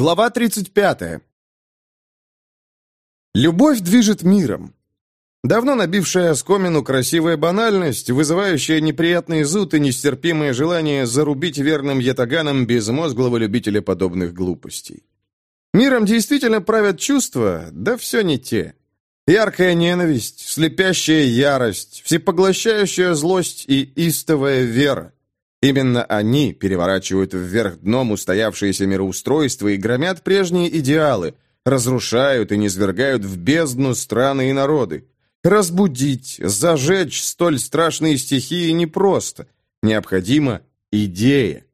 Глава 35. Любовь движет миром. Давно набившая оскомину красивая банальность, вызывающая неприятный зуд и нестерпимое желание зарубить верным ятаганом безмозглого любителя подобных глупостей. Миром действительно правят чувства, да все не те. Яркая ненависть, слепящая ярость, всепоглощающая злость и истовая вера. Именно они переворачивают вверх дном устоявшееся мироустройство и громят прежние идеалы, разрушают и низвергают в бездну страны и народы. Разбудить, зажечь столь страшные стихии непросто. Необходима идея.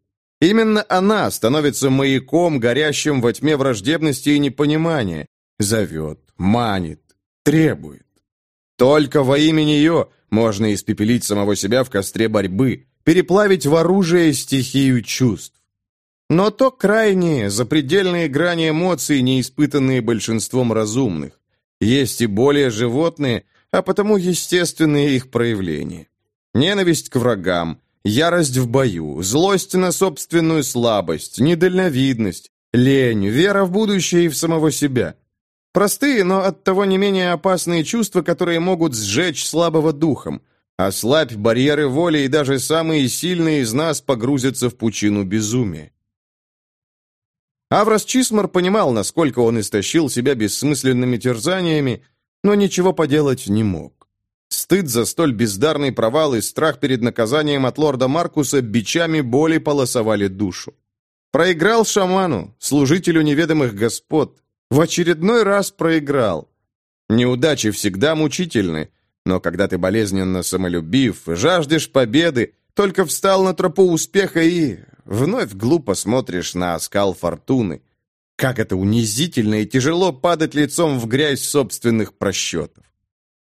Именно она становится маяком, горящим во тьме враждебности и непонимания. Зовет, манит, требует. Только во имя нее можно испепелить самого себя в костре борьбы, переплавить в оружие стихию чувств. Но то крайние, запредельные грани эмоций, не испытанные большинством разумных. Есть и более животные, а потому естественные их проявления. Ненависть к врагам, ярость в бою, злость на собственную слабость, недальновидность, лень, вера в будущее и в самого себя. Простые, но оттого не менее опасные чувства, которые могут сжечь слабого духом. Ослабь барьеры воли, и даже самые сильные из нас погрузятся в пучину безумия. Аврос Чисмар понимал, насколько он истощил себя бессмысленными терзаниями, но ничего поделать не мог. Стыд за столь бездарный провал и страх перед наказанием от лорда Маркуса бичами боли полосовали душу. Проиграл шаману, служителю неведомых господ, в очередной раз проиграл. Неудачи всегда мучительны, но когда ты болезненно самолюбив, жаждешь победы, только встал на тропу успеха и вновь глупо смотришь на оскал фортуны. Как это унизительно и тяжело падать лицом в грязь собственных просчетов.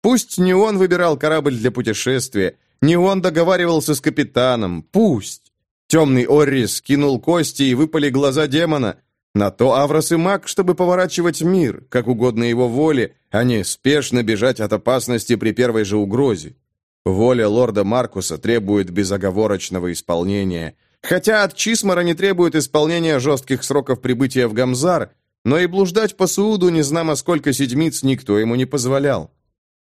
Пусть не он выбирал корабль для путешествия, не он договаривался с капитаном, пусть. Темный Оррис скинул кости и выпали глаза демона — на то Аврос и маг, чтобы поворачивать мир, как угодно его воле, а не спешно бежать от опасности при первой же угрозе. Воля лорда Маркуса требует безоговорочного исполнения. Хотя от Чисмара не требует исполнения жестких сроков прибытия в Гамзар, но и блуждать по Сууду незнамо сколько седмиц никто ему не позволял.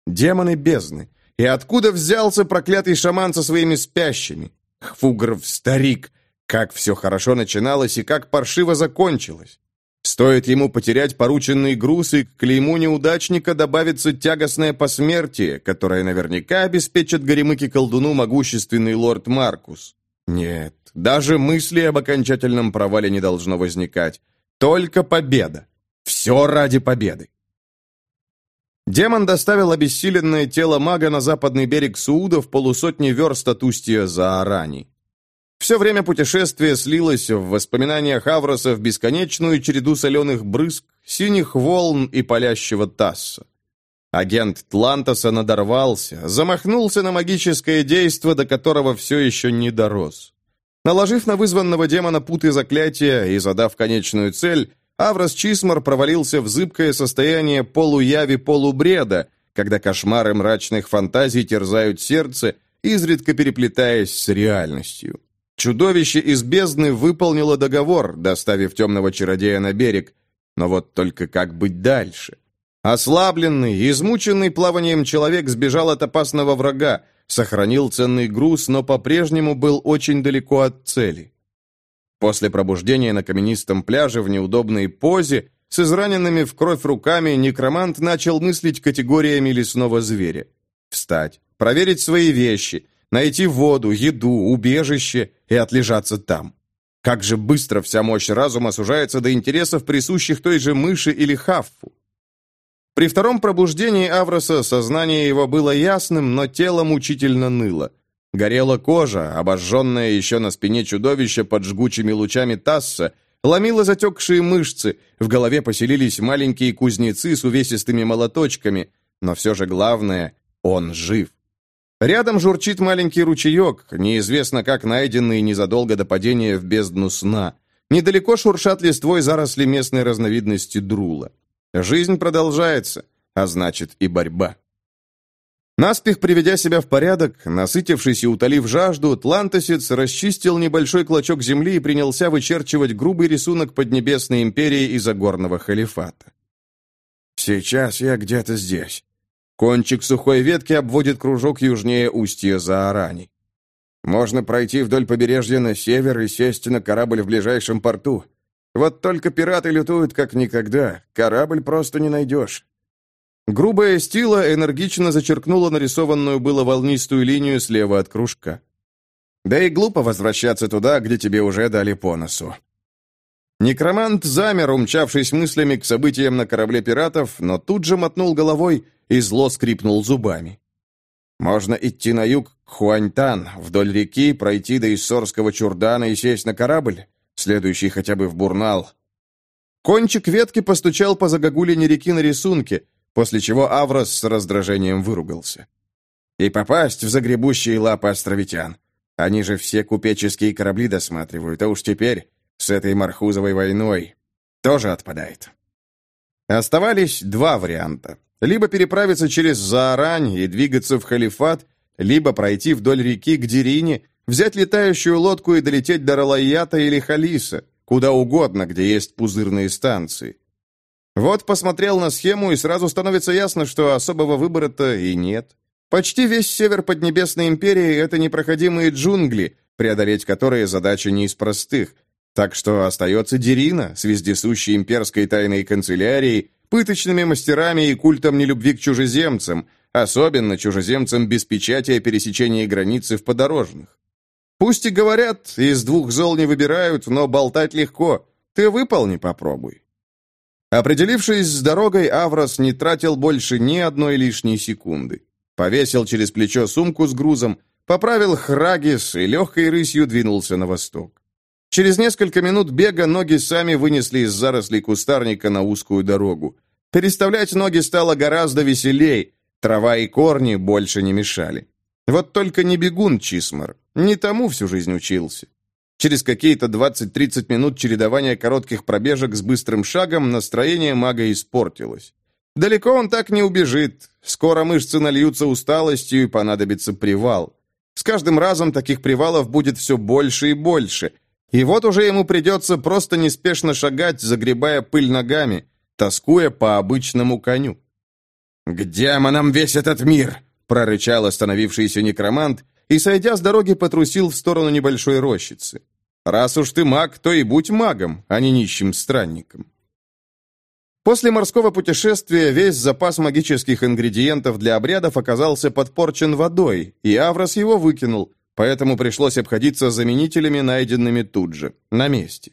Демоны бездны. И откуда взялся проклятый шаман со своими спящими? Хфугров старик, как все хорошо начиналось и как паршиво закончилось. Стоит ему потерять порученный груз, и к клейму неудачника добавится тягостное посмертие, которое наверняка обеспечит горемыке-колдуну могущественный лорд Маркус. Нет, даже мысли об окончательном провале не должно возникать. Только победа. Все ради победы. Демон доставил обессиленное тело мага на западный берег Сауда в полусотни верст от устья Заарани. Все время путешествия слилось в воспоминаниях Авроса в бесконечную череду соленых брызг, синих волн и палящего тасса. Агент Тлантоса надорвался, замахнулся на магическое действо, до которого все еще не дорос. Наложив на вызванного демона путы заклятия и задав конечную цель, Аврос Чисмар провалился в зыбкое состояние полуяви-полубреда, когда кошмары мрачных фантазий терзают сердце, изредка переплетаясь с реальностью. Чудовище из бездны выполнило договор, доставив темного чародея на берег. Но вот только как быть дальше? Ослабленный, измученный плаванием человек сбежал от опасного врага, сохранил ценный груз, но по-прежнему был очень далеко от цели. После пробуждения на каменистом пляже в неудобной позе, с израненными в кровь руками, некромант начал мыслить категориями лесного зверя. Встать, проверить свои вещи – найти воду, еду, убежище и отлежаться там. Как же быстро вся мощь разума сужается до интересов, присущих той же мыши или хаффу. При втором пробуждении Авроса сознание его было ясным, но тело мучительно ныло. Горела кожа, обожженная еще на спине чудовища под жгучими лучами Тасса, ломила затекшие мышцы, в голове поселились маленькие кузнецы с увесистыми молоточками, но все же главное — он жив. Рядом журчит маленький ручеек, неизвестно как найденный незадолго до падения в бездну сна. Недалеко шуршат листвой заросли местной разновидности друла. Жизнь продолжается, а значит и борьба. Наспех приведя себя в порядок, насытившись и утолив жажду, Тлантосец расчистил небольшой клочок земли и принялся вычерчивать грубый рисунок Поднебесной империи и Загорного халифата. «Сейчас я где-то здесь». Кончик сухой ветки обводит кружок южнее устья Заарани. «Можно пройти вдоль побережья на север и сесть на корабль в ближайшем порту. Вот только пираты лютуют как никогда, корабль просто не найдешь. Грубая стила энергично зачеркнула нарисованную было волнистую линию слева от кружка. Да и глупо возвращаться туда, где тебе уже дали по носу. Некромант замер, умчавшись мыслями к событиям на корабле пиратов, но тут же мотнул головой и зло скрипнул зубами. Можно идти на юг к Хуаньтан, вдоль реки, пройти до Иссорского чурдана и сесть на корабль, следующий хотя бы в Бурнал. Кончик ветки постучал по загогулине реки на рисунке, после чего Аврос с раздражением выругался. И попасть в загребущие лапы островитян. Они же все купеческие корабли досматривают, а уж теперь с этой Мархузовой войной тоже отпадает. Оставались два варианта. Либо переправиться через Заарань и двигаться в Халифат, либо пройти вдоль реки к Дерине, взять летающую лодку и долететь до Ралайята или Халиса, куда угодно, где есть пузырные станции. Вот посмотрел на схему, и сразу становится ясно, что особого выбора-то и нет. Почти весь север Поднебесной империи — это непроходимые джунгли, преодолеть которые задача не из простых. Так что остается Дерина с вездесущей имперской тайной канцелярией, пыточными мастерами и культом нелюбви к чужеземцам, особенно чужеземцам без печати о пересечении границы в подорожных. Пусть и говорят, из двух зол не выбирают, но болтать легко. Ты выполни, попробуй. Определившись с дорогой, Аврос не тратил больше ни одной лишней секунды. Повесил через плечо сумку с грузом, поправил храгис и легкой рысью двинулся на восток. Через несколько минут бега ноги сами вынесли из зарослей кустарника на узкую дорогу. Переставлять ноги стало гораздо веселей, трава и корни больше не мешали. Вот только не бегун Чисмар, не тому всю жизнь учился. Через какие-то 20-30 минут чередования коротких пробежек с быстрым шагом настроение мага испортилось. Далеко он так не убежит. Скоро мышцы нальются усталостью и понадобится привал. С каждым разом таких привалов будет все больше и больше. И вот уже ему придется просто неспешно шагать, загребая пыль ногами, тоскуя по обычному коню. «К демонам весь этот мир!» — прорычал остановившийся некромант и, сойдя с дороги, потрусил в сторону небольшой рощицы. Раз уж ты маг, то и будь магом, а не нищим странником. После морского путешествия весь запас магических ингредиентов для обрядов оказался подпорчен водой, и Аврос его выкинул, поэтому пришлось обходиться заменителями, найденными тут же, на месте.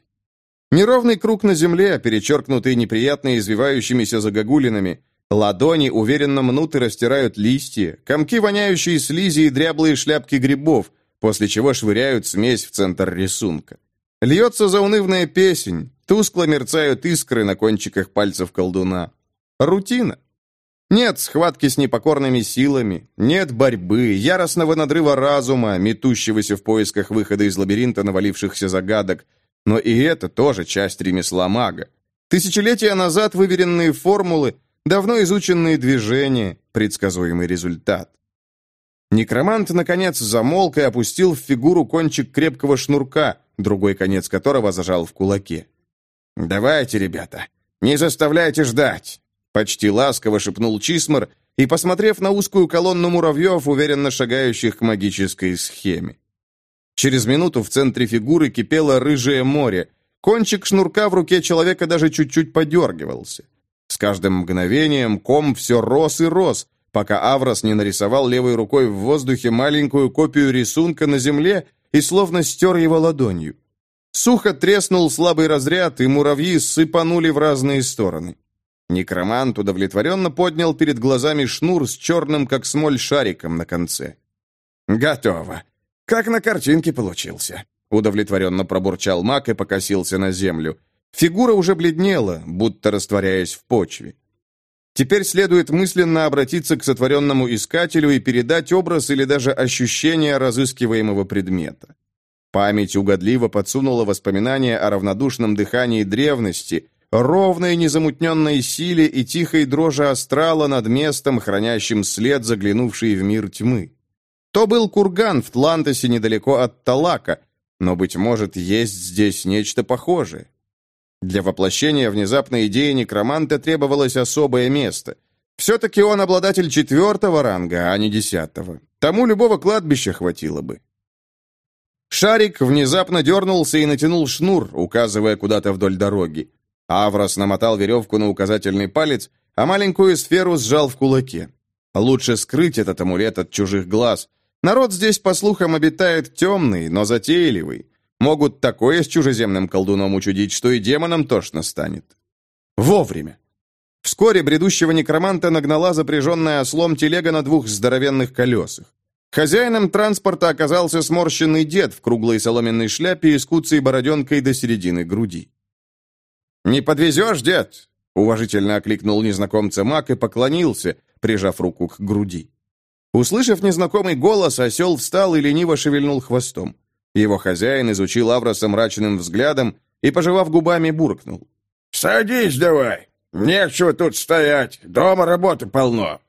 Неровный круг на земле, перечеркнутый неприятно извивающимися загогулинами, ладони уверенно мнут и растирают листья, комки, воняющие слизи и дряблые шляпки грибов – после чего швыряют смесь в центр рисунка. Льется заунывная песень, тускло мерцают искры на кончиках пальцев колдуна. Рутина. Нет схватки с непокорными силами, нет борьбы, яростного надрыва разума, метущегося в поисках выхода из лабиринта навалившихся загадок. Но и это тоже часть ремесла мага. Тысячелетия назад выверенные формулы, давно изученные движения, предсказуемый результат. Некромант, наконец, замолк и опустил в фигуру кончик крепкого шнурка, другой конец которого зажал в кулаке. «Давайте, ребята, не заставляйте ждать!» Почти ласково шепнул Чисмар и, посмотрев на узкую колонну муравьев, уверенно шагающих к магической схеме. Через минуту в центре фигуры кипело рыжее море. Кончик шнурка в руке человека даже чуть-чуть подергивался. С каждым мгновением ком все рос и рос, пока Аврос не нарисовал левой рукой в воздухе маленькую копию рисунка на земле и словно стер его ладонью. Сухо треснул слабый разряд, и муравьи сыпанули в разные стороны. Некромант удовлетворенно поднял перед глазами шнур с черным, как смоль, шариком на конце. «Готово. Как на картинке получился», — удовлетворенно пробурчал маг и покосился на землю. Фигура уже бледнела, будто растворяясь в почве. Теперь следует мысленно обратиться к сотворенному искателю и передать образ или даже ощущение разыскиваемого предмета. Память угодливо подсунула воспоминания о равнодушном дыхании древности, ровной незамутненной силе и тихой дрожи астрала над местом, хранящим след, заглянувший в мир тьмы. То был курган в Тлантосе недалеко от Талака, но, быть может, есть здесь нечто похожее. Для воплощения внезапной идеи некроманта требовалось особое место. Все-таки он обладатель четвертого ранга, а не десятого. Тому любого кладбища хватило бы. Шарик внезапно дернулся и натянул шнур, указывая куда-то вдоль дороги. Аврос намотал веревку на указательный палец, а маленькую сферу сжал в кулаке. Лучше скрыть этот амулет от чужих глаз. Народ здесь, по слухам, обитает темный, но затейливый. Могут такое с чужеземным колдуном учудить, что и демонам тошно станет. Вовремя. Вскоре бредущего некроманта нагнала запряженная ослом телега на двух здоровенных колесах. Хозяином транспорта оказался сморщенный дед в круглой соломенной шляпе и с куцей бороденкой до середины груди. «Не подвезешь, дед?» — уважительно окликнул незнакомца маг и поклонился, прижав руку к груди. Услышав незнакомый голос, осел встал и лениво шевельнул хвостом. Его хозяин изучил Авроса мрачным взглядом и, пожевав губами, буркнул. «Садись давай! Нечего тут стоять, дома работы полно!»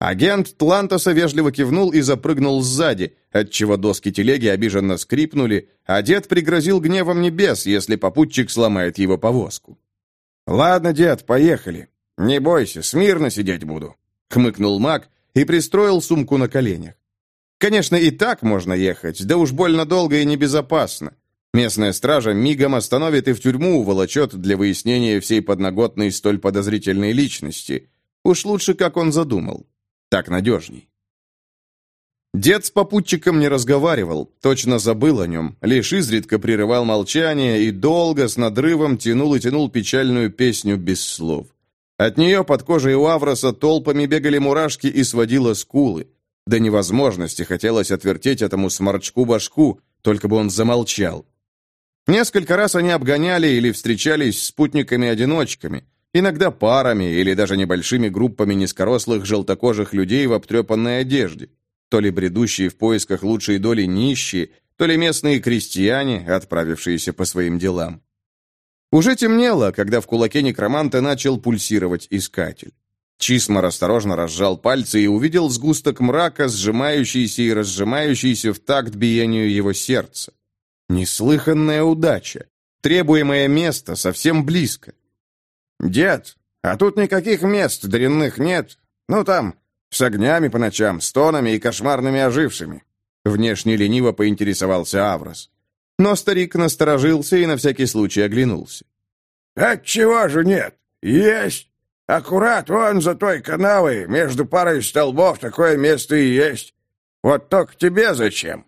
Агент Тлантоса вежливо кивнул и запрыгнул сзади, отчего доски телеги обиженно скрипнули, а дед пригрозил гневом небес, если попутчик сломает его повозку. «Ладно, дед, поехали. Не бойся, смирно сидеть буду», — хмыкнул маг и пристроил сумку на коленях. «Конечно, и так можно ехать, да уж больно долго и небезопасно. Местная стража мигом остановит и в тюрьму уволочет для выяснения всей подноготной столь подозрительной личности. Уж лучше, как он задумал». Так надежней. Дед с попутчиком не разговаривал, точно забыл о нем, лишь изредка прерывал молчание и долго с надрывом тянул и тянул печальную песню без слов. От нее под кожей у Авроса толпами бегали мурашки и сводило скулы. До невозможности хотелось отвертеть этому сморчку башку, только бы он замолчал. Несколько раз они обгоняли или встречались с спутниками-одиночками – Иногда парами или даже небольшими группами низкорослых желтокожих людей в обтрепанной одежде. То ли бредущие в поисках лучшей доли нищие, то ли местные крестьяне, отправившиеся по своим делам. Уже темнело, когда в кулаке некроманта начал пульсировать искатель. Чисмар осторожно разжал пальцы и увидел сгусток мрака, сжимающийся и разжимающийся в такт биению его сердца. Неслыханная удача. Требуемое место совсем близко. «Дед, а тут никаких мест дрянных нет. Ну там, с огнями по ночам, стонами и кошмарными ожившими». Внешне лениво поинтересовался Аврос. Но старик насторожился и на всякий случай оглянулся. «Отчего же нет? Есть. Аккурат вон за той канавой, между парой столбов, такое место и есть. Вот только тебе зачем?»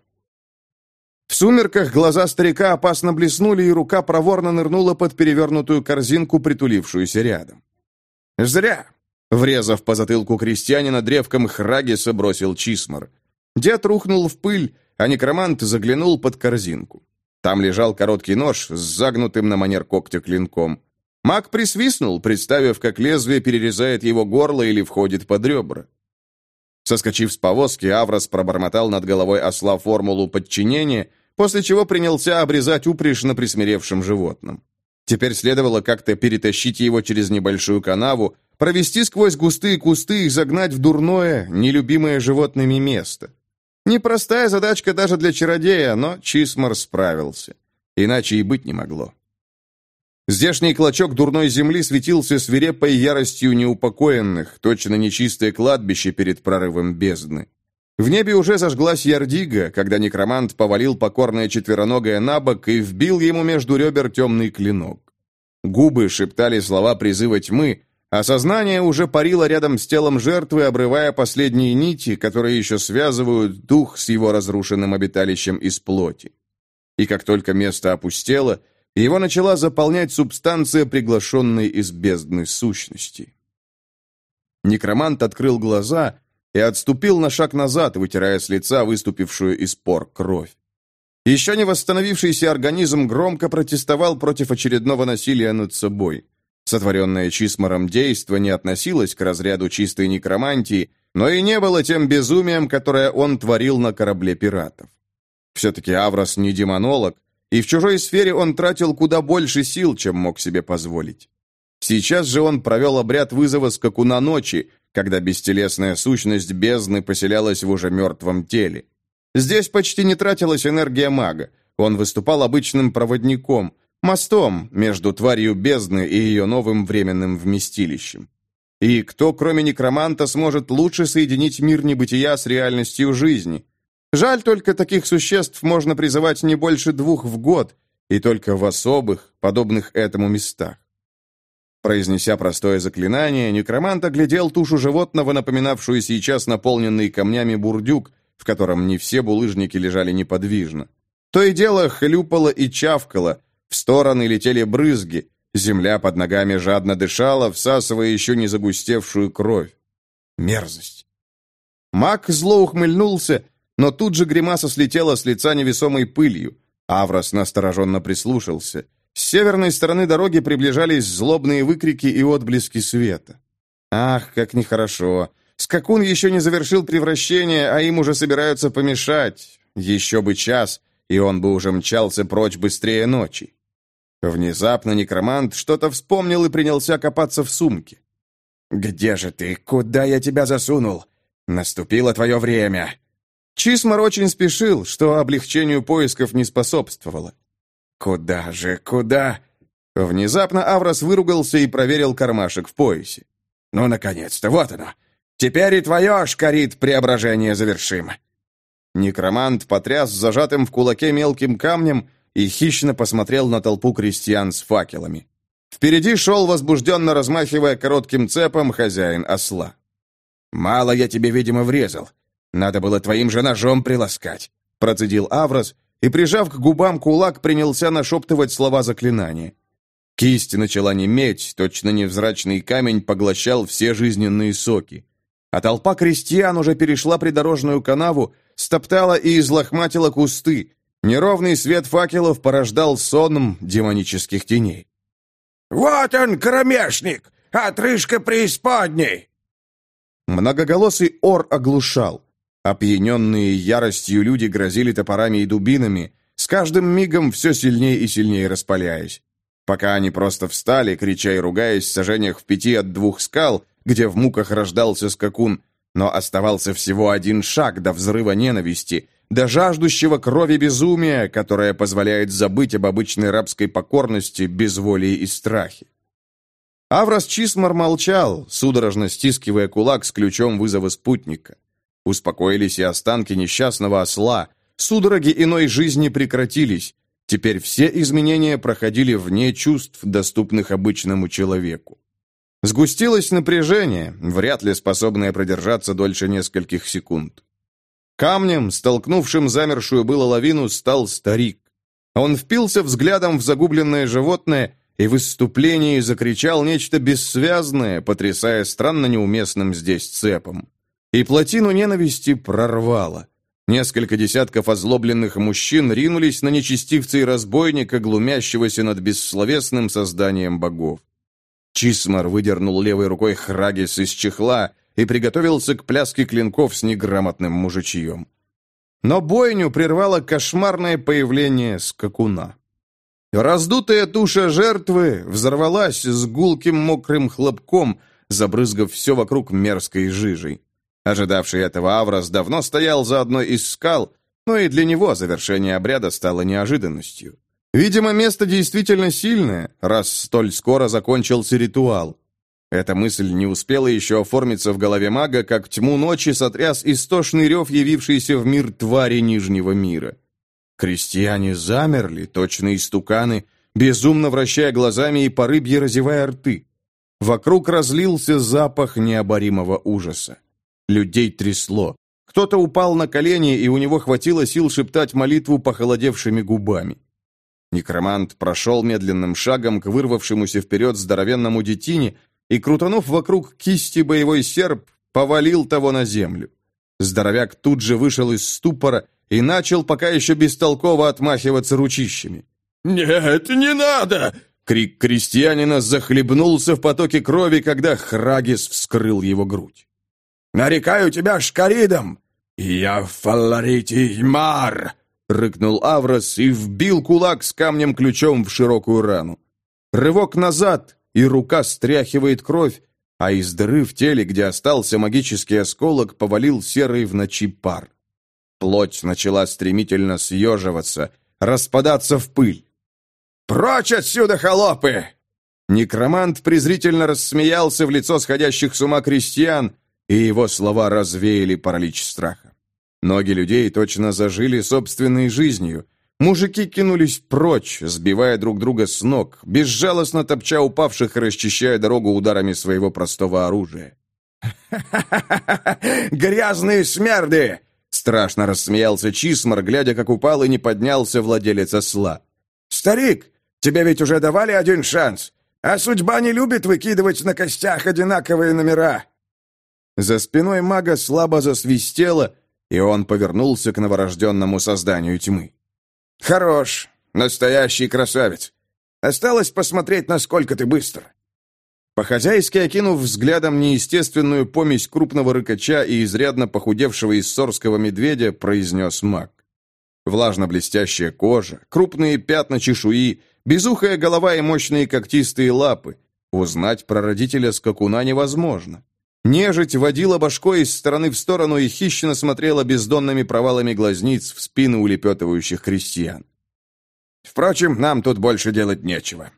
В сумерках глаза старика опасно блеснули, и рука проворно нырнула под перевернутую корзинку, притулившуюся рядом. «Зря!» — врезав по затылку крестьянина, древком Храгиса бросил Чисмар. Дед рухнул в пыль, а некромант заглянул под корзинку. Там лежал короткий нож с загнутым на манер когтя клинком. Маг присвистнул, представив, как лезвие перерезает его горло или входит под ребра. Соскочив с повозки, Аврос пробормотал над головой осла формулу подчинения — после чего принялся обрезать упряжь на присмиревшем животном. Теперь следовало как-то перетащить его через небольшую канаву, провести сквозь густые кусты и загнать в дурное, нелюбимое животными место. Непростая задачка даже для чародея, но Чисмар справился. Иначе и быть не могло. Здешний клочок дурной земли светился свирепой яростью неупокоенных, точно нечистое кладбище перед прорывом бездны. В небе уже зажглась ярдига, когда некромант повалил покорное четвероногое на бок и вбил ему между ребер темный клинок. Губы шептали слова призыва тьмы, а сознание уже парило рядом с телом жертвы, обрывая последние нити, которые еще связывают дух с его разрушенным обиталищем из плоти. И как только место опустело, его начала заполнять субстанция, приглашенной из бездны сущности. Некромант открыл глаза и отступил на шаг назад, вытирая с лица выступившую из пор кровь. Еще не восстановившийся организм громко протестовал против очередного насилия над собой. Сотворенное Чисмором действо не относилось к разряду чистой некромантии, но и не было тем безумием, которое он творил на корабле пиратов. Все-таки Аврос не демонолог, и в чужой сфере он тратил куда больше сил, чем мог себе позволить. Сейчас же он провел обряд вызова скакуна ночи, когда бестелесная сущность бездны поселялась в уже мертвом теле. Здесь почти не тратилась энергия мага. Он выступал обычным проводником, мостом между тварью бездны и ее новым временным вместилищем. И кто, кроме некроманта, сможет лучше соединить мир небытия с реальностью жизни? Жаль только, таких существ можно призывать не больше двух в год, и только в особых, подобных этому местах. Произнеся простое заклинание, некромант оглядел тушу животного, напоминавшую сейчас наполненный камнями бурдюк, в котором не все булыжники лежали неподвижно. То и дело хлюпало и чавкало, в стороны летели брызги, земля под ногами жадно дышала, всасывая еще не загустевшую кровь. Мерзость. Маг зло ухмыльнулся, но тут же гримаса слетела с лица невесомой пылью. Аврос настороженно прислушался. С северной стороны дороги приближались злобные выкрики и отблески света. Ах, как нехорошо. Скакун еще не завершил превращение, а им уже собираются помешать. Еще бы час, и он бы уже мчался прочь быстрее ночи. Внезапно некромант что-то вспомнил и принялся копаться в сумке. «Где же ты? Куда я тебя засунул? Наступило твое время!» Чисмар очень спешил, что облегчению поисков не способствовало. «Куда же, куда?» Внезапно Аврос выругался и проверил кармашек в поясе. «Ну, наконец-то, вот оно! Теперь и твое, шкарит, преображение завершим!» Некромант потряс зажатым в кулаке мелким камнем и хищно посмотрел на толпу крестьян с факелами. Впереди шел, возбужденно размахивая коротким цепом, хозяин осла. «Мало я тебе, видимо, врезал. Надо было твоим же ножом приласкать», — процедил Аврос и, прижав к губам кулак, принялся нашептывать слова заклинания. Кисть начала неметь, точно невзрачный камень поглощал все жизненные соки. А толпа крестьян уже перешла придорожную канаву, стоптала и излохматила кусты. Неровный свет факелов порождал сонм демонических теней. «Вот он, кромешник! Отрыжка преисподней!» Многоголосый ор оглушал. Опьяненные яростью люди грозили топорами и дубинами, с каждым мигом все сильнее и сильнее распаляясь. Пока они просто встали, крича и ругаясь в сажениях в пяти от двух скал, где в муках рождался скакун, но оставался всего один шаг до взрыва ненависти, до жаждущего крови безумия, которое позволяет забыть об обычной рабской покорности, безволии и страхе. Аврос Чисмар молчал, судорожно стискивая кулак с ключом вызова спутника. Успокоились и останки несчастного осла. Судороги иной жизни прекратились. Теперь все изменения проходили вне чувств, доступных обычному человеку. Сгустилось напряжение, вряд ли способное продержаться дольше нескольких секунд. Камнем, столкнувшим замершую было лавину, стал старик. Он впился взглядом в загубленное животное и в выступлении закричал нечто бессвязное, потрясая странно неуместным здесь цепом. И плотину ненависти прорвало. Несколько десятков озлобленных мужчин ринулись на нечестивца и разбойника, глумящегося над бессловесным созданием богов. Чисмар выдернул левой рукой Храгис из чехла и приготовился к пляске клинков с неграмотным мужичьем. Но бойню прервало кошмарное появление скакуна. Раздутая туша жертвы взорвалась с гулким мокрым хлопком, забрызгав все вокруг мерзкой жижей. Ожидавший этого Аврос давно стоял за одной из скал, но и для него завершение обряда стало неожиданностью. Видимо, место действительно сильное, раз столь скоро закончился ритуал. Эта мысль не успела еще оформиться в голове мага, как тьму ночи сотряс истошный рев, явившийся в мир твари Нижнего мира. Крестьяне замерли, точно истуканы, безумно вращая глазами и по рыбье разевая рты. Вокруг разлился запах необоримого ужаса. Людей трясло. Кто-то упал на колени, и у него хватило сил шептать молитву похолодевшими губами. Некромант прошел медленным шагом к вырвавшемуся вперед здоровенному детине и, крутанув вокруг кисти боевой серп, повалил того на землю. Здоровяк тут же вышел из ступора и начал пока еще бестолково отмахиваться ручищами. «Нет, не надо!» Крик крестьянина захлебнулся в потоке крови, когда Храгис вскрыл его грудь. Нарекаю тебя Шкаридом! Я Фалларити Мар!» рыкнул Аврос и вбил кулак с камнем-ключом в широкую рану. Рывок назад, и рука стряхивает кровь, а из дыры в теле, где остался магический осколок, повалил серый в ночи пар. Плоть начала стремительно съеживаться, распадаться в пыль. «Прочь отсюда, холопы!» Некромант презрительно рассмеялся в лицо сходящих с ума крестьян, и его слова развеяли паралич страха. Ноги людей точно зажили собственной жизнью. Мужики кинулись прочь, сбивая друг друга с ног, безжалостно топча упавших и расчищая дорогу ударами своего простого оружия. Грязные смерды!» Страшно рассмеялся Чисмар, глядя, как упал и не поднялся владелец осла. «Старик, тебе ведь уже давали один шанс, а судьба не любит выкидывать на костях одинаковые номера. За спиной мага слабо засвистело, и он повернулся к новорожденному созданию тьмы. «Хорош! Настоящий красавец! Осталось посмотреть, насколько ты быстр!» По-хозяйски окинув взглядом неестественную помесь крупного рыкача и изрядно похудевшего иссорского медведя, произнес маг. Влажно-блестящая кожа, крупные пятна чешуи, безухая голова и мощные когтистые лапы. Узнать про родителя скакуна невозможно. Нежить водила башкой из стороны в сторону и хищно смотрела бездонными провалами глазниц в спину улепетывающих крестьян. «Впрочем, нам тут больше делать нечего».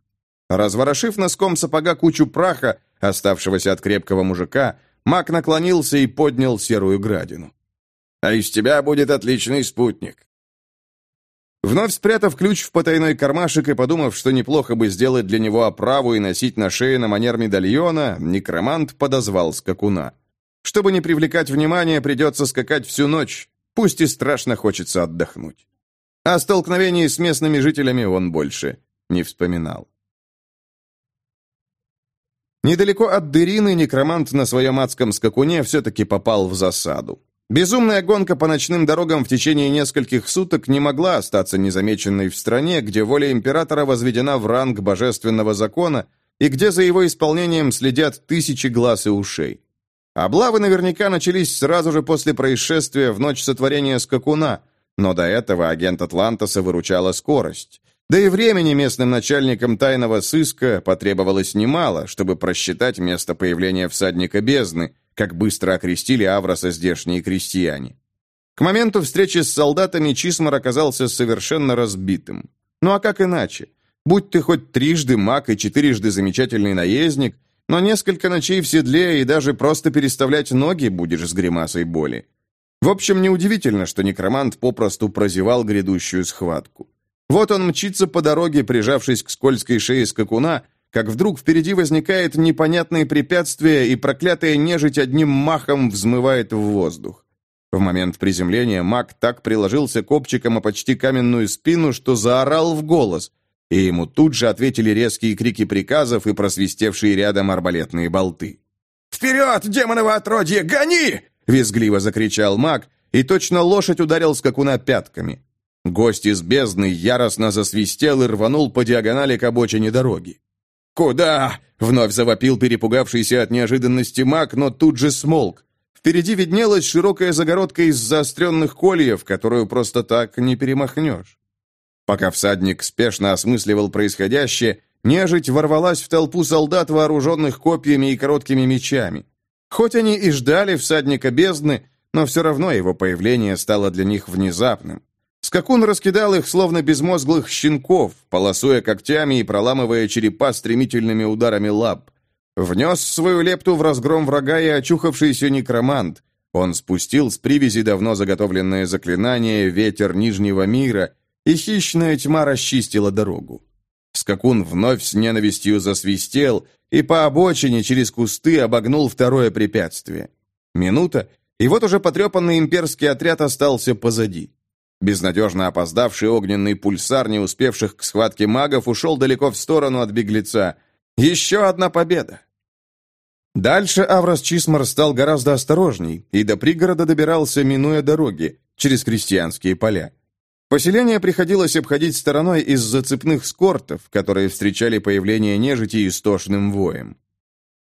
Разворошив носком сапога кучу праха, оставшегося от крепкого мужика, маг наклонился и поднял серую градину. «А из тебя будет отличный спутник. Вновь спрятав ключ в потайной кармашек и подумав, что неплохо бы сделать для него оправу и носить на шее на манер медальона, некромант подозвал скакуна. Чтобы не привлекать внимания, придется скакать всю ночь, пусть и страшно хочется отдохнуть. О столкновении с местными жителями он больше не вспоминал. Недалеко от Дырины некромант на своем адском скакуне все-таки попал в засаду. Безумная гонка по ночным дорогам в течение нескольких суток не могла остаться незамеченной в стране, где воля императора возведена в ранг божественного закона и где за его исполнением следят тысячи глаз и ушей. Облавы наверняка начались сразу же после происшествия в ночь сотворения скакуна, но до этого агент Атлантаса выручала скорость. Да и времени местным начальникам тайного сыска потребовалось немало, чтобы просчитать место появления всадника бездны – как быстро окрестили Авроса здешние крестьяне. К моменту встречи с солдатами Чисмар оказался совершенно разбитым. Ну а как иначе? Будь ты хоть трижды маг и четырежды замечательный наездник, но несколько ночей в седле и даже просто переставлять ноги будешь с гримасой боли. В общем, неудивительно, что некромант попросту прозевал грядущую схватку. Вот он мчится по дороге, прижавшись к скользкой шее скакуна, как вдруг впереди возникает непонятное препятствие, и проклятая нежить одним махом взмывает в воздух. В момент приземления маг так приложился копчиком о почти каменную спину, что заорал в голос, и ему тут же ответили резкие крики приказов и просвистевшие рядом арбалетные болты. «Вперед, демоново отродье, гони!» — визгливо закричал маг, и точно лошадь ударил скакуна пятками. Гость из бездны яростно засвистел и рванул по диагонали к обочине дороги. «Куда?» — вновь завопил перепугавшийся от неожиданности маг, но тут же смолк. Впереди виднелась широкая загородка из заостренных кольев, которую просто так не перемахнешь. Пока всадник спешно осмысливал происходящее, нежить ворвалась в толпу солдат, вооруженных копьями и короткими мечами. Хоть они и ждали всадника бездны, но все равно его появление стало для них внезапным. Скакун раскидал их, словно безмозглых щенков, полосуя когтями и проламывая черепа стремительными ударами лап. Внес свою лепту в разгром врага и очухавшийся некромант. Он спустил с привязи давно заготовленное заклинание «Ветер Нижнего мира», и хищная тьма расчистила дорогу. Скакун вновь с ненавистью засвистел и по обочине через кусты обогнул второе препятствие. Минута, и вот уже потрепанный имперский отряд остался позади. Безнадежно опоздавший огненный пульсар, не успевших к схватке магов, ушел далеко в сторону от беглеца. Еще одна победа. Дальше Аврос Чисмар стал гораздо осторожней и до пригорода добирался, минуя дороги, через крестьянские поля. Поселение приходилось обходить стороной из-за цепных скортов, которые встречали появление нежити истошным воем.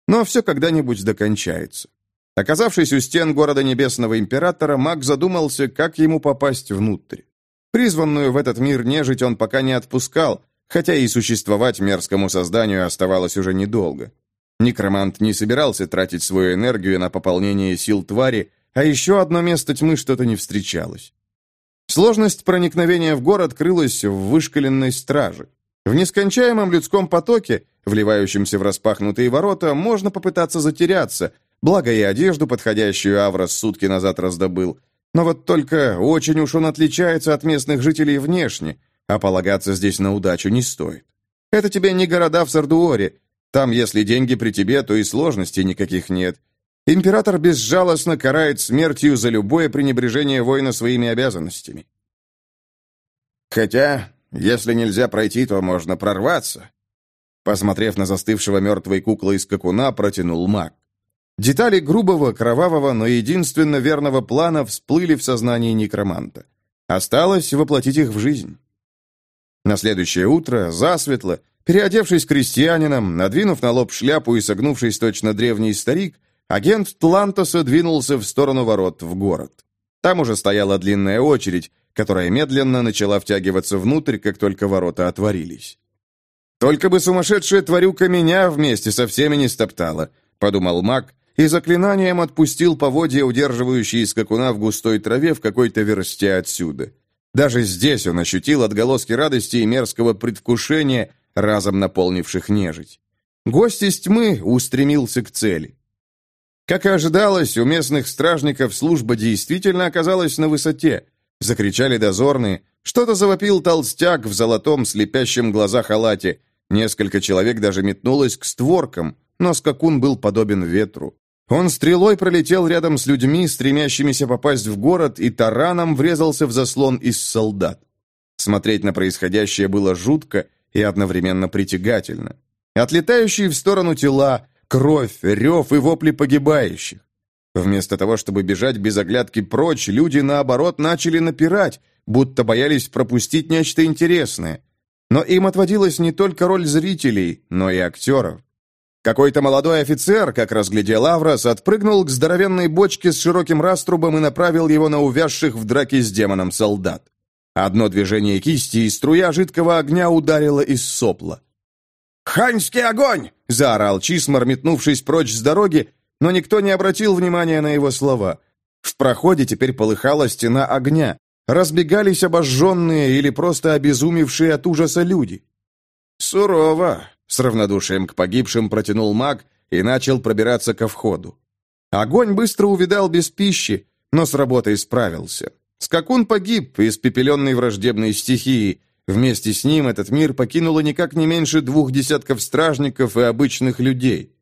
Но все когда-нибудь докончается. Оказавшись у стен города Небесного Императора, маг задумался, как ему попасть внутрь. Призванную в этот мир нежить он пока не отпускал, хотя и существовать мерзкому созданию оставалось уже недолго. Некромант не собирался тратить свою энергию на пополнение сил твари, а еще одно место тьмы что-то не встречалось. Сложность проникновения в город крылась в вышкаленной страже. В нескончаемом людском потоке, вливающемся в распахнутые ворота, можно попытаться затеряться, благо и одежду, подходящую Аврос сутки назад раздобыл. Но вот только очень уж он отличается от местных жителей внешне, а полагаться здесь на удачу не стоит. Это тебе не города в Сардуоре. Там, если деньги при тебе, то и сложностей никаких нет. Император безжалостно карает смертью за любое пренебрежение воина своими обязанностями. Хотя, если нельзя пройти, то можно прорваться. Посмотрев на застывшего мертвой куклой скакуна, протянул маг. Детали грубого, кровавого, но единственно верного плана всплыли в сознании некроманта. Осталось воплотить их в жизнь. На следующее утро, засветло, переодевшись крестьянином, надвинув на лоб шляпу и согнувшись точно древний старик, агент Тлантоса двинулся в сторону ворот в город. Там уже стояла длинная очередь, которая медленно начала втягиваться внутрь, как только ворота отворились. «Только бы сумасшедшая тварюка меня вместе со всеми не стоптала», — подумал маг, и заклинанием отпустил поводья, удерживающие скакуна в густой траве в какой-то версте отсюда. Даже здесь он ощутил отголоски радости и мерзкого предвкушения, разом наполнивших нежить. Гость из тьмы устремился к цели. Как и ожидалось, у местных стражников служба действительно оказалась на высоте. Закричали дозорные. Что-то завопил толстяк в золотом слепящем глаза халате. Несколько человек даже метнулось к створкам, но скакун был подобен ветру. Он стрелой пролетел рядом с людьми, стремящимися попасть в город, и тараном врезался в заслон из солдат. Смотреть на происходящее было жутко и одновременно притягательно. Отлетающие в сторону тела, кровь, рев и вопли погибающих. Вместо того, чтобы бежать без оглядки прочь, люди, наоборот, начали напирать, будто боялись пропустить нечто интересное. Но им отводилась не только роль зрителей, но и актеров. Какой-то молодой офицер, как разглядел Аврос, отпрыгнул к здоровенной бочке с широким раструбом и направил его на увязших в драке с демоном солдат. Одно движение кисти, и струя жидкого огня ударила из сопла. «Ханьский огонь!» — заорал Чисмар, метнувшись прочь с дороги, но никто не обратил внимания на его слова. В проходе теперь полыхала стена огня. Разбегались обожженные или просто обезумевшие от ужаса люди. «Сурово!» С равнодушием к погибшим протянул маг и начал пробираться ко входу. Огонь быстро увидал без пищи, но с работой справился. Скакун погиб, испепеленный враждебной стихией. Вместе с ним этот мир покинуло никак не меньше двух десятков стражников и обычных людей.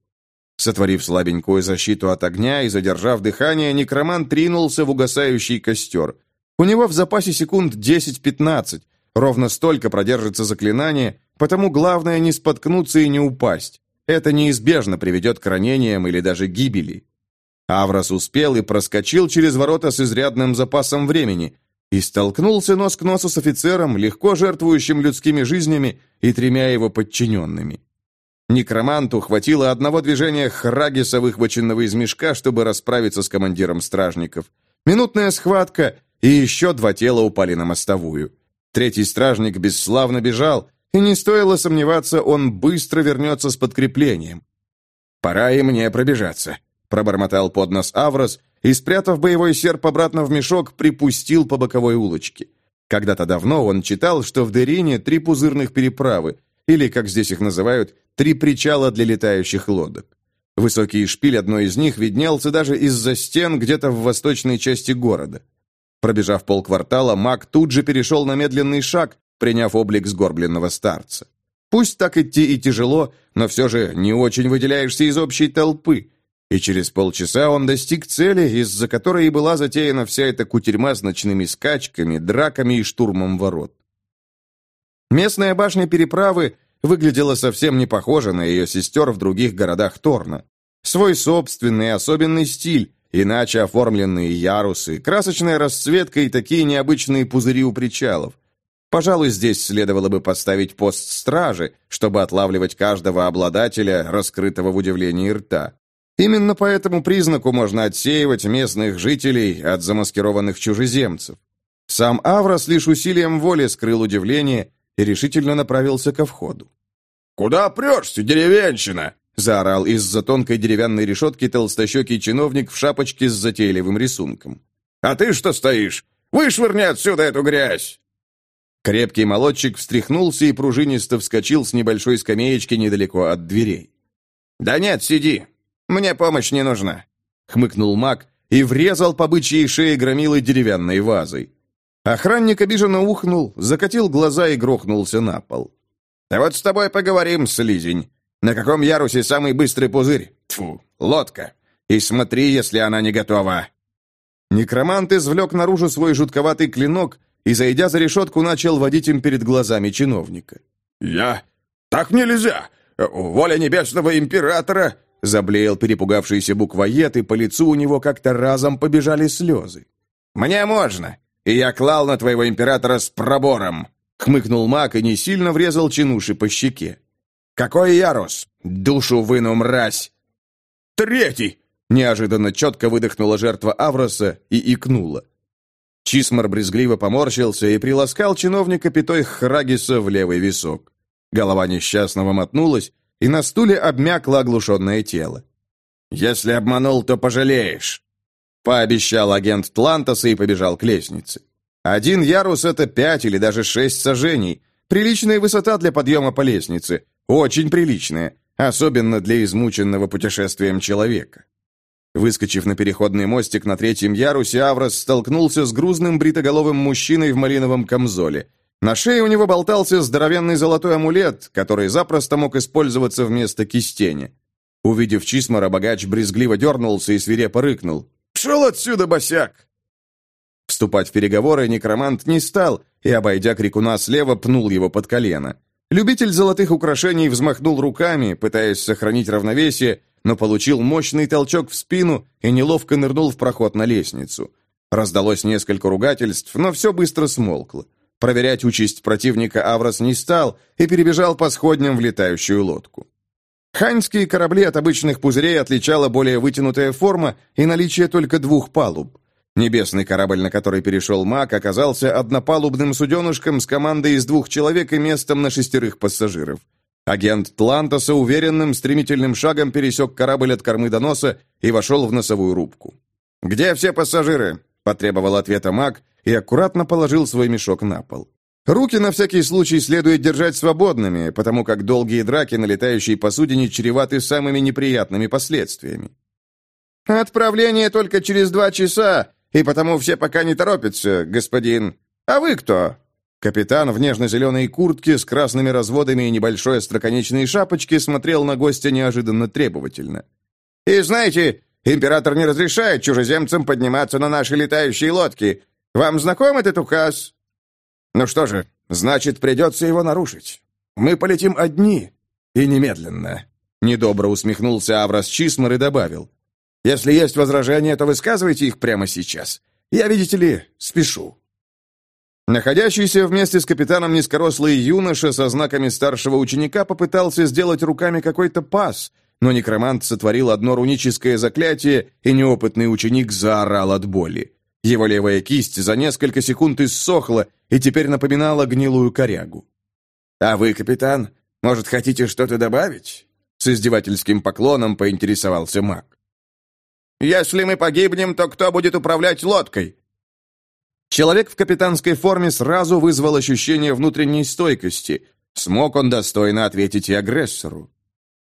Сотворив слабенькую защиту от огня и задержав дыхание, некромант тринулся в угасающий костер. У него в запасе секунд 10-15, ровно столько продержится заклинание, Потому главное не споткнуться и не упасть. Это неизбежно приведет к ранениям или даже гибели. Аврос успел и проскочил через ворота с изрядным запасом времени и столкнулся нос к носу с офицером, легко жертвующим людскими жизнями и тремя его подчиненными. Некроманту хватило одного движения Храгиса, выхваченного из мешка, чтобы расправиться с командиром стражников. Минутная схватка, и еще два тела упали на мостовую. Третий стражник бесславно бежал, и не стоило сомневаться, он быстро вернется с подкреплением. «Пора и мне пробежаться», — пробормотал под нос Аврос и, спрятав боевой серп обратно в мешок, припустил по боковой улочке. Когда-то давно он читал, что в Дерине три пузырных переправы, или, как здесь их называют, три причала для летающих лодок. Высокий шпиль одной из них виднелся даже из-за стен где-то в восточной части города. Пробежав полквартала, маг тут же перешел на медленный шаг, приняв облик сгорбленного старца. Пусть так идти и тяжело, но все же не очень выделяешься из общей толпы. И через полчаса он достиг цели, из-за которой и была затеяна вся эта кутерьма с ночными скачками, драками и штурмом ворот. Местная башня переправы выглядела совсем не похожа на ее сестер в других городах Торна. Свой собственный особенный стиль, иначе оформленные ярусы, красочная расцветка и такие необычные пузыри у причалов. Пожалуй, здесь следовало бы поставить пост стражи, чтобы отлавливать каждого обладателя, раскрытого в удивлении рта. Именно по этому признаку можно отсеивать местных жителей от замаскированных чужеземцев. Сам Аврос лишь усилием воли скрыл удивление и решительно направился ко входу. «Куда прешься, деревенщина?» — заорал из-за тонкой деревянной решетки толстощекий чиновник в шапочке с затейливым рисунком. «А ты что стоишь? Вышвырни отсюда эту грязь!» Крепкий молодчик встряхнулся и пружинисто вскочил с небольшой скамеечки недалеко от дверей. «Да нет, сиди. Мне помощь не нужна», — хмыкнул маг и врезал по бычьей шее громилой деревянной вазой. Охранник обиженно ухнул, закатил глаза и грохнулся на пол. «Да вот с тобой поговорим, слизень. На каком ярусе самый быстрый пузырь? Тфу, лодка. И смотри, если она не готова». Некромант извлек наружу свой жутковатый клинок и, зайдя за решетку, начал водить им перед глазами чиновника. «Я? Так нельзя! Воля небесного императора!» Заблеял перепугавшийся буквоед, и по лицу у него как-то разом побежали слезы. «Мне можно, и я клал на твоего императора с пробором!» Хмыкнул маг и не сильно врезал чинуши по щеке. «Какой ярус? Душу выну, мразь!» «Третий!» Неожиданно четко выдохнула жертва Авроса и икнула. Чисмар брезгливо поморщился и приласкал чиновника пятой Храгиса в левый висок. Голова несчастного мотнулась, и на стуле обмякло оглушенное тело. «Если обманул, то пожалеешь», — пообещал агент Тлантоса и побежал к лестнице. Один ярус — это пять или даже шесть сажений. Приличная высота для подъема по лестнице. Очень приличная, особенно для измученного путешествием человека. Выскочив на переходный мостик на третьем ярусе, Аврос столкнулся с грузным бритоголовым мужчиной в малиновом камзоле. На шее у него болтался здоровенный золотой амулет, который запросто мог использоваться вместо кистени. Увидев Чисмара, богач брезгливо дернулся и свирепо рыкнул. «Пшел отсюда, босяк!» Вступать в переговоры некромант не стал и, обойдя крикуна слева, пнул его под колено. Любитель золотых украшений взмахнул руками, пытаясь сохранить равновесие, но получил мощный толчок в спину и неловко нырнул в проход на лестницу. Раздалось несколько ругательств, но все быстро смолкло. Проверять участь противника Аврос не стал и перебежал по сходням в летающую лодку. Ханьские корабли от обычных пузырей отличала более вытянутая форма и наличие только двух палуб. Небесный корабль, на который перешел маг, оказался однопалубным суденышком с командой из двух человек и местом на шестерых пассажиров. Агент Тлантоса уверенным, стремительным шагом пересек корабль от кормы до носа и вошел в носовую рубку. «Где все пассажиры?» – потребовал ответа маг и аккуратно положил свой мешок на пол. Руки на всякий случай следует держать свободными, потому как долгие драки на летающей посудине чреваты самыми неприятными последствиями. «Отправление только через два часа, и потому все пока не торопятся, господин. А вы кто?» Капитан в нежно-зеленой куртке с красными разводами и небольшой остроконечной шапочке смотрел на гостя неожиданно требовательно. «И знаете, император не разрешает чужеземцам подниматься на наши летающие лодки. Вам знаком этот указ?» «Ну что же, значит, придется его нарушить. Мы полетим одни и немедленно». Недобро усмехнулся Аврос Чисмар и добавил. «Если есть возражения, то высказывайте их прямо сейчас. Я, видите ли, спешу». Находящийся вместе с капитаном низкорослый юноша со знаками старшего ученика попытался сделать руками какой-то пас, но некромант сотворил одно руническое заклятие, и неопытный ученик заорал от боли. Его левая кисть за несколько секунд иссохла и теперь напоминала гнилую корягу. «А вы, капитан, может, хотите что-то добавить?» С издевательским поклоном поинтересовался маг. «Если мы погибнем, то кто будет управлять лодкой?» Человек в капитанской форме сразу вызвал ощущение внутренней стойкости. Смог он достойно ответить и агрессору.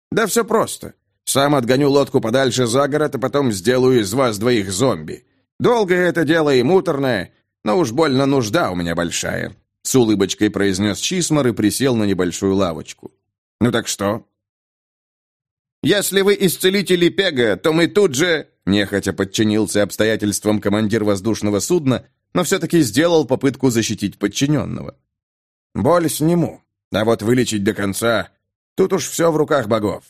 «Да все просто. Сам отгоню лодку подальше за город, а потом сделаю из вас двоих зомби. Долгое это дело и муторное, но уж больно нужда у меня большая», — с улыбочкой произнес Чисмар и присел на небольшую лавочку. «Ну так что?» «Если вы исцелители Пега, то мы тут же...» Нехотя подчинился обстоятельствам командир воздушного судна, но все-таки сделал попытку защитить подчиненного. «Боль сниму, а вот вылечить до конца... Тут уж все в руках богов».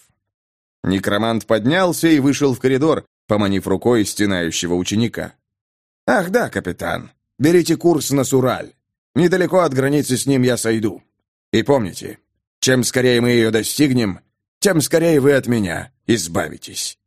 Некромант поднялся и вышел в коридор, поманив рукой стенающего ученика. «Ах да, капитан, берите курс на Сураль. Недалеко от границы с ним я сойду. И помните, чем скорее мы ее достигнем, тем скорее вы от меня избавитесь».